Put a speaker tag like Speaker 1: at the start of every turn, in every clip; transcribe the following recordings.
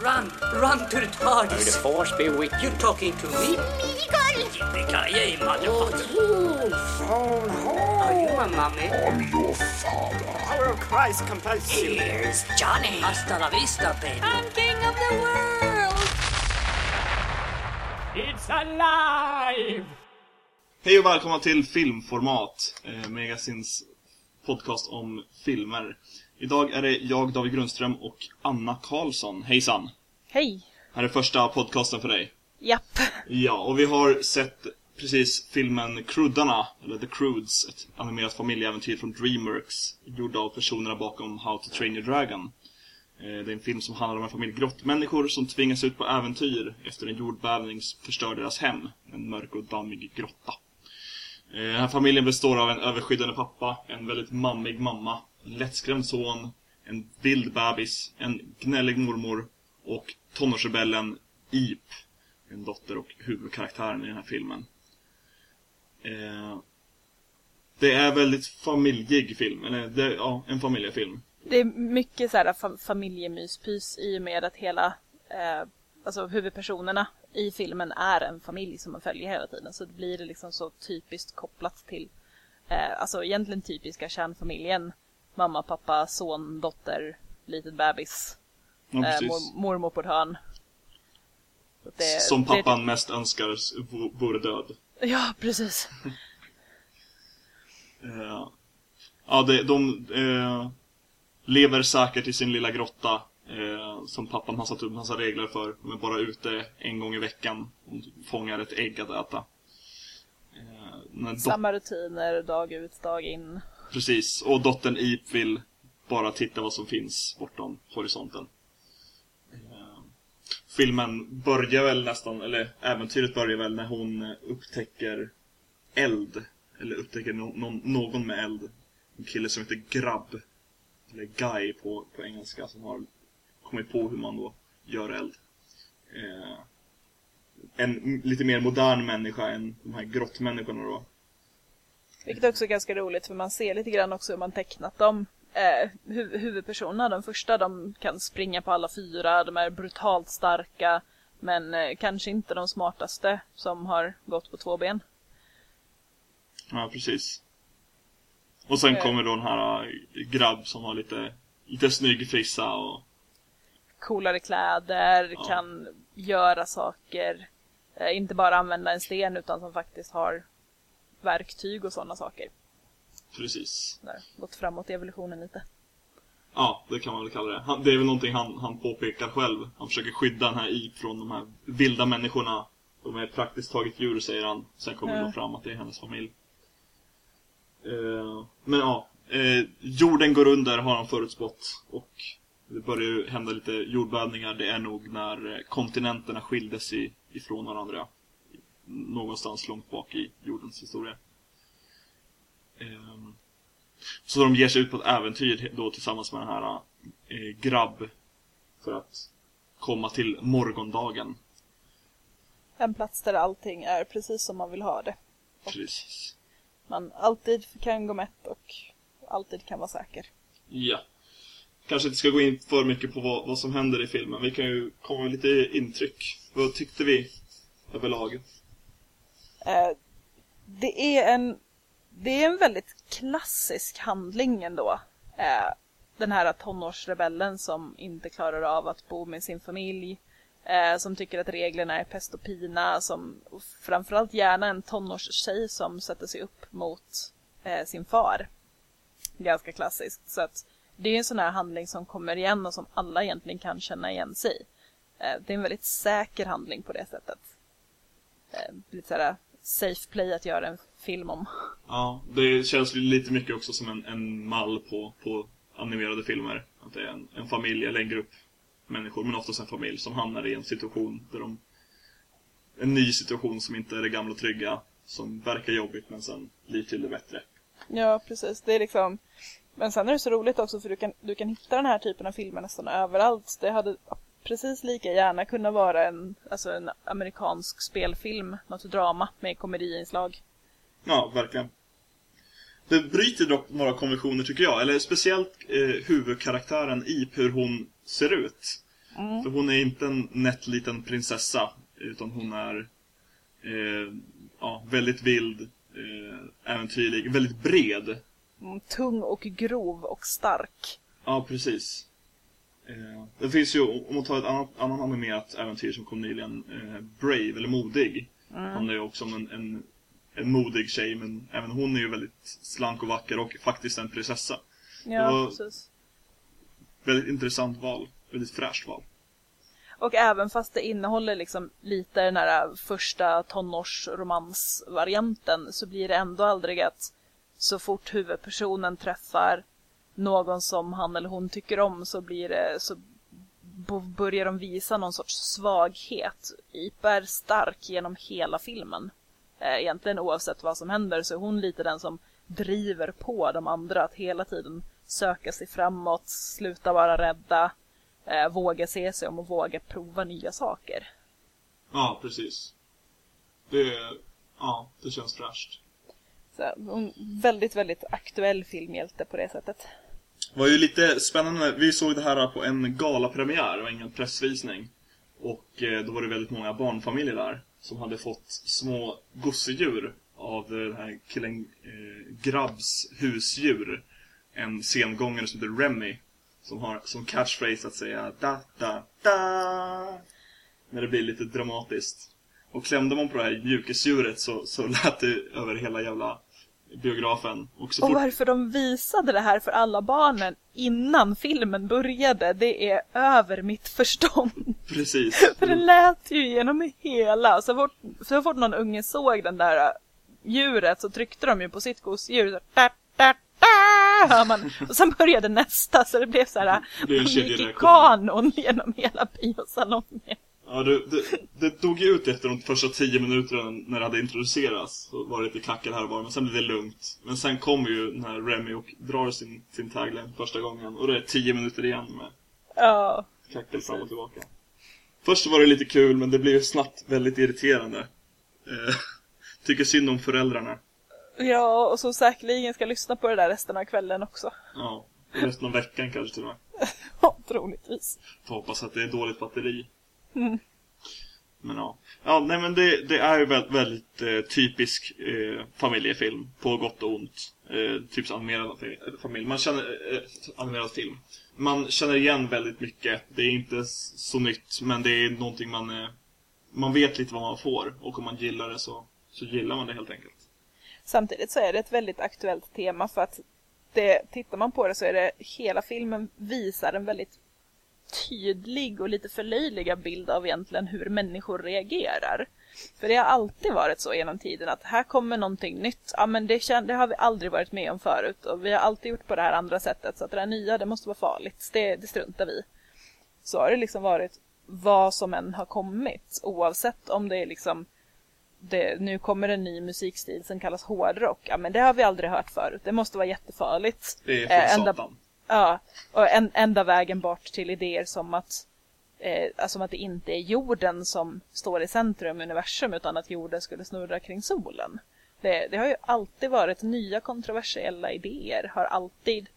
Speaker 1: Run, run to the
Speaker 2: May the
Speaker 1: TARDIS.
Speaker 2: force be with you.
Speaker 1: Talking to me? Yippee-ki-yay, motherfucker. Are you a mummy?
Speaker 3: Power of Christ compels you.
Speaker 1: Here's Johnny. Hasta la vista, baby.
Speaker 4: I'm king of the world!
Speaker 3: It's alive!
Speaker 5: Hej och välkomna till Filmformat, eh, Megasins podcast om filmer. Idag är det jag, David Grundström och Anna Karlsson. Hejsan!
Speaker 4: Hej!
Speaker 5: Här är första podcasten för dig.
Speaker 4: Japp.
Speaker 5: Ja, och vi har sett precis filmen Cruddarna, eller The Crudes, ett animerat familjeäventyr från Dreamworks, gjord av personerna bakom How to Train Your Dragon. Eh, Det är en film som handlar om en familj grottmänniskor som tvingas ut på äventyr efter en jordbävning förstör deras hem, en mörk och dammig grotta. Eh, Den här familjen består av en överskyddande pappa, en väldigt mammig mamma, lättskrämd son, en vild bebis, en gnällig mormor och tonårsrebellen Ip, en dotter och huvudkaraktären i den här filmen. Eh, det är väldigt familjig film, eller det, ja, en familjefilm.
Speaker 4: Det är mycket så här fa- familjemyspys i och med att hela, eh, alltså huvudpersonerna i filmen är en familj som man följer hela tiden. Så det blir det liksom så typiskt kopplat till, eh, alltså egentligen typiska kärnfamiljen. Mamma, pappa, son, dotter, litet bebis,
Speaker 5: Ja,
Speaker 4: eh, mor, mormor på ett hörn. Det-
Speaker 5: Som
Speaker 4: det-
Speaker 5: pappan mest önskar vore död.
Speaker 4: Ja, precis.
Speaker 5: Eh, ja, det, de eh, lever säkert i sin lilla grotta eh, som pappan har satt upp massa regler för. De är bara ute en gång i veckan och fångar ett ägg att äta. Eh,
Speaker 4: Samma rutiner dag ut, dag in.
Speaker 5: Precis, och dottern Ip vill bara titta vad som finns bortom horisonten. Ehm, filmen börjar väl nästan, eller äventyret börjar väl när hon upptäcker eld. Eller upptäcker no någon, någon med eld. En kille som heter Grabb. Eller Guy på, på engelska som har kommit på hur man då gör eld. Eh, en lite mer modern människa än de här grottmänniskorna då.
Speaker 4: Vilket också är ganska roligt för man ser lite grann också hur man tecknat dem. Eh, hu- huvudpersonerna, de första, de kan springa på alla fyra, de är brutalt starka. Men eh, kanske inte de smartaste som har gått på två ben.
Speaker 5: Ja, precis. Och sen
Speaker 4: Eh.
Speaker 5: kommer då den här äh, grabb som har lite, lite snygg frissa och...
Speaker 4: Coolare kläder,
Speaker 5: Ja.
Speaker 4: kan göra saker. Eh, inte bara använda en sten utan som faktiskt har verktyg och sådana saker.
Speaker 5: Precis.
Speaker 4: Där, gått framåt i evolutionen lite.
Speaker 5: Ja, det kan man väl kalla det. Han, det är väl någonting han, han påpekar själv. Han försöker skydda den här I från de här vilda människorna. De är praktiskt taget djur, säger han. Sen kommer det
Speaker 4: Ja.
Speaker 5: då fram att det är hennes familj. Eh, men ja, eh, jorden går under har han förutspått. Och det börjar ju hända lite jordbävningar. Det är nog när kontinenterna skildes i, ifrån varandra. Någonstans långt bak i jordens historia. Ehm, så de ger sig ut på ett äventyr då tillsammans med den här eh, grabb. För att komma till morgondagen.
Speaker 4: En plats där allting är precis som man vill ha det.
Speaker 5: Precis.
Speaker 4: Man alltid kan gå mätt och alltid kan vara säker.
Speaker 5: Ja. Kanske inte ska gå in för mycket på vad, vad som händer i filmen. Vi kan ju komma med lite intryck. Vad tyckte vi överlag?
Speaker 4: Eh, det är en det är en väldigt klassisk handling ändå. Eh, den här tonårsrebellen som inte klarar av att bo med sin familj. Eh, som tycker att reglerna är pest och pina. Som, och framförallt gärna en tonårstjej som sätter sig upp mot eh, sin far. Ganska klassiskt. Så att det är en sån här handling som kommer igen och som alla egentligen kan känna igen sig i. Eh, det är en väldigt säker handling på det sättet. Eh, lite såhär safe play att göra en film om.
Speaker 5: Ja, det känns lite mycket också som en, en mall på, på animerade filmer. Att det är en, en familj eller en grupp människor, men oftast en familj som hamnar i en situation där de... En ny situation som inte är det gamla trygga, som verkar jobbigt men sen blir till det bättre.
Speaker 4: Ja, precis. Det är liksom... Men sen är det så roligt också för du kan, du kan hitta den här typen av filmer nästan överallt. Det hade precis lika gärna kunnat vara en, alltså en amerikansk spelfilm, något drama med komediinslag.
Speaker 5: Ja, verkligen. Det bryter dock några konventioner tycker jag, eller speciellt eh, huvudkaraktären i hur hon ser ut. För hon är inte en nätt liten prinsessa, utan hon är eh, ja, väldigt vild, eh, äventyrlig, väldigt bred.
Speaker 4: Mm, Tung och grov och stark.
Speaker 5: Ja, precis. Eh, det finns ju, om man tar ett annat, annan animerat äventyr som kom nyligen, eh, Brave, eller Modig. Handlar ju också om en, en, en modig tjej, men även hon är ju väldigt slank och vacker och faktiskt en prinsessa.
Speaker 4: Ja, precis.
Speaker 5: Väldigt intressant val. Väldigt fräscht val.
Speaker 4: Och även fast det innehåller liksom lite den här första tonårsromansvarianten så blir det ändå aldrig att så fort huvudpersonen träffar någon som han eller hon tycker om så blir det så börjar de visa någon sorts svaghet. Ipa är stark genom hela filmen. Eh, Egentligen oavsett vad som händer så är hon lite den som driver på de andra att hela tiden söka sig framåt, sluta vara rädda, eh, våga se sig om och våga prova nya saker.
Speaker 5: Ja, precis. Det, ja, det känns fräscht.
Speaker 4: Så, väldigt, väldigt aktuell filmhjälte på det sättet.
Speaker 5: Det var ju lite spännande, vi såg det här på en galapremiär, det var ingen pressvisning. Och eh, då var det väldigt många barnfamiljer där som hade fått små gosedjur av eh, den här killen eh, Grabbs husdjur. En sengångare som heter Remy. Som har som catchphrase att säga da da da När det blir lite dramatiskt. Och klämde man på det här mjukisdjuret så, så lät det över hela jävla biografen. Och så
Speaker 4: Och varför de visade det här för alla barnen innan filmen började, det är över mitt förstånd.
Speaker 5: Precis.
Speaker 4: För det lät ju genom hela. Så fort, så fort någon unge såg den där äh, djuret så tryckte de ju på sitt gosedjur. så da, da, hör man. Och sen började nästa så det blev så här.
Speaker 5: Det blev en
Speaker 4: det gick i
Speaker 5: kedjereaktion.
Speaker 4: kanon genom hela biosalongen.
Speaker 5: Ja, det, det, det dog ju ut efter de första tio minuterna när det hade introducerats. Så var det lite kackel här och var, men sen blev det lugnt. Men sen kommer ju den här Remy och drar sin, sin tagline första gången. Och det är tio minuter igen med
Speaker 4: Ja,
Speaker 5: kackel fram och tillbaka. Först var det lite kul, men det blev ju snabbt väldigt irriterande. Eh, tycker synd om föräldrarna.
Speaker 4: ja, och så säkerligen ska lyssna på det där resten av kvällen också.
Speaker 5: Ja, resten av veckan kanske till och med.
Speaker 4: Ja, troligtvis.
Speaker 5: Får hoppas att det är dåligt batteri.
Speaker 4: Mm.
Speaker 5: Men ja. Ja, nej men det, det är ju väldigt, väldigt eh, typisk eh, familjefilm. På gott och ont. Eh, typ animerad fa- familj. Man känner, eh, animerad film. Man känner igen väldigt mycket. Det är inte så nytt, men det är någonting man... Eh, man vet lite vad man får. Och om man gillar det så, så gillar man det helt enkelt.
Speaker 4: Samtidigt så är det ett väldigt aktuellt tema för att det, tittar man på det så är det hela filmen visar en väldigt tydlig och lite förlöjligad bild av egentligen hur människor reagerar. För det har alltid varit så genom tiden att här kommer någonting nytt. Ja men det, det har vi aldrig varit med om förut och vi har alltid gjort på det här andra sättet så att det där nya det måste vara farligt. Det, det struntar vi. Så har det liksom varit vad som än har kommit oavsett om det är liksom det, nu kommer en ny musikstil som kallas hårdrock. Ja men det har vi aldrig hört förut. Det måste vara jättefarligt.
Speaker 5: Det är från
Speaker 4: Eh, ända-
Speaker 5: Satan.
Speaker 4: Ja, och en, enda vägen bort till idéer som att, eh, alltså att det inte är jorden som står i centrum i universum utan att jorden skulle snurra kring solen. Det, det har ju alltid varit nya kontroversiella idéer, har alltid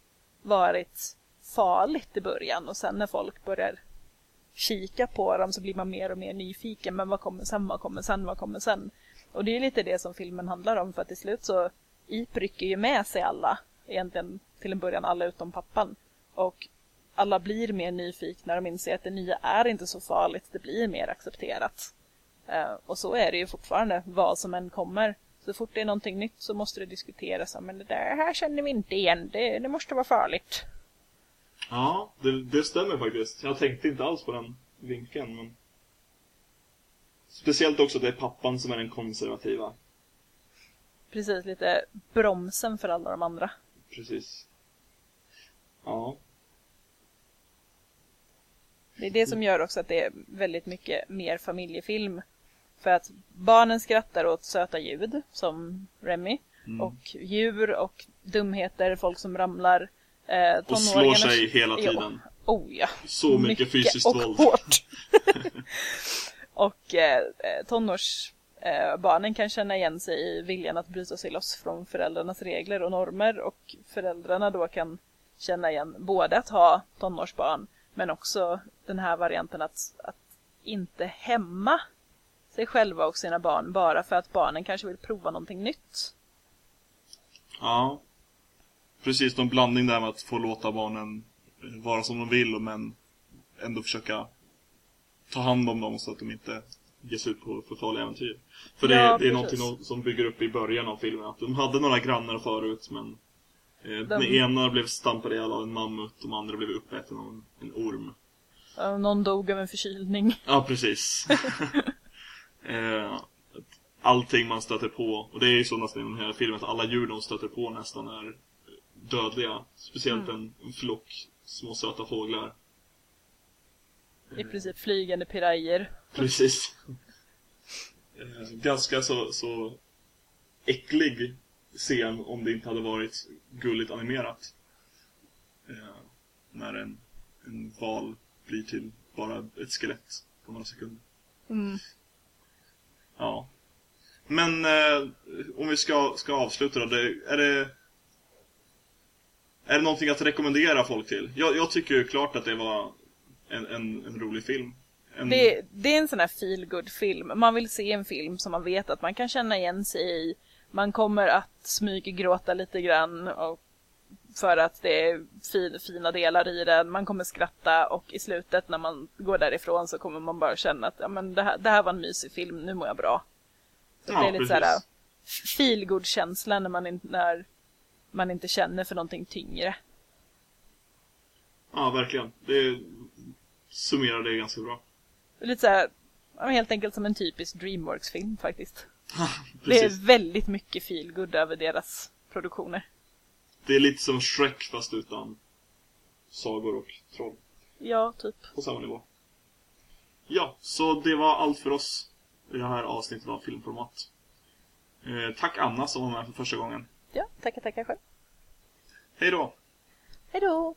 Speaker 4: varit farligt i början och sen när folk börjar kika på dem så blir man mer och mer nyfiken. Men vad kommer sen, vad kommer sen, vad kommer sen? Och det är lite det som filmen handlar om för att till slut så Ip rycker ju med sig alla. Egentligen till en början alla utom pappan. Och alla blir mer nyfikna och inser att det nya är inte så farligt, det blir mer accepterat. Eh, och så är det ju fortfarande, vad som än kommer. Så fort det är någonting nytt så måste det diskuteras. Men det där här känner vi inte igen, det, det måste vara farligt.
Speaker 5: Ja, det, det stämmer faktiskt. Jag tänkte inte alls på den vinkeln, men... Speciellt också att det är pappan som är den konservativa.
Speaker 4: Precis, lite bromsen för alla de andra.
Speaker 5: Precis. Ja.
Speaker 4: Det är det som gör också att det är väldigt mycket mer familjefilm. För att barnen skrattar åt söta ljud, som Remy.
Speaker 5: Mm.
Speaker 4: Och djur och dumheter, folk som ramlar. Eh,
Speaker 5: Och slår sig hela tiden.
Speaker 4: Oh ja.
Speaker 5: Så mycket fysiskt
Speaker 4: och
Speaker 5: våld.
Speaker 4: hårt. och eh, tonårsbarnen eh, barnen kan känna igen sig i viljan att bryta sig loss från föräldrarnas regler och normer. Och föräldrarna då kan känna igen både att ha tonårsbarn Men också den här varianten att, att inte hämma sig själva och sina barn bara för att barnen kanske vill prova någonting nytt.
Speaker 5: Ja. Precis, någon blandning där med att få låta barnen vara som de vill men ändå försöka ta hand om dem så att de inte ger sig ut på för farliga äventyr. För det,
Speaker 4: Ja,
Speaker 5: det är
Speaker 4: precis.
Speaker 5: någonting som bygger upp i början av filmen. Att de hade några grannar förut men eh,
Speaker 4: De-
Speaker 5: Den ena blev stampad ihjäl av en mammut, de andra blev uppäten av en, en orm.
Speaker 4: Någon dog av en förkylning.
Speaker 5: Ja, precis. eh, allting man stöter på, och det är ju så nästan i den här filmen att alla djur de stöter på nästan är dödliga. Speciellt en, en flock små söta fåglar.
Speaker 4: I princip flygande pirajer.
Speaker 5: Precis. Eh, ganska så, så äcklig scen om det inte hade varit gulligt animerat. Eh, när en, en val blir till bara ett skelett på några sekunder.
Speaker 4: Mm.
Speaker 5: Ja. Men eh, om vi ska, ska avsluta då. Det, är det... Är det någonting att rekommendera folk till? Jag, jag tycker ju klart att det var en, en, en rolig film. En,
Speaker 4: Det, det är en sån här feel film Man vill se en film som man vet att man kan känna igen sig i. Man kommer att smyggråta lite grann och för att det är fin, fina delar i den. Man kommer skratta och i slutet när man går därifrån så kommer man bara känna att ja, men det, här, det här var en mysig film, nu mår jag bra. Så
Speaker 5: Ja,
Speaker 4: det är lite såhär feel good känsla när man, in, när man inte känner för någonting tyngre.
Speaker 5: Ja, verkligen. Det summerar det ganska bra.
Speaker 4: Lite såhär, helt enkelt som en typisk Dreamworks-film faktiskt. Det är väldigt mycket feel good över deras produktioner.
Speaker 5: Det är lite som Shrek fast utan sagor och troll.
Speaker 4: Ja, typ.
Speaker 5: På samma nivå. Ja, så det var allt för oss i det här avsnittet av Filmformat. Eh, tack Anna som var med för första gången.
Speaker 4: Ja, tackar, tackar själv.
Speaker 5: Hej då!
Speaker 4: Hej då!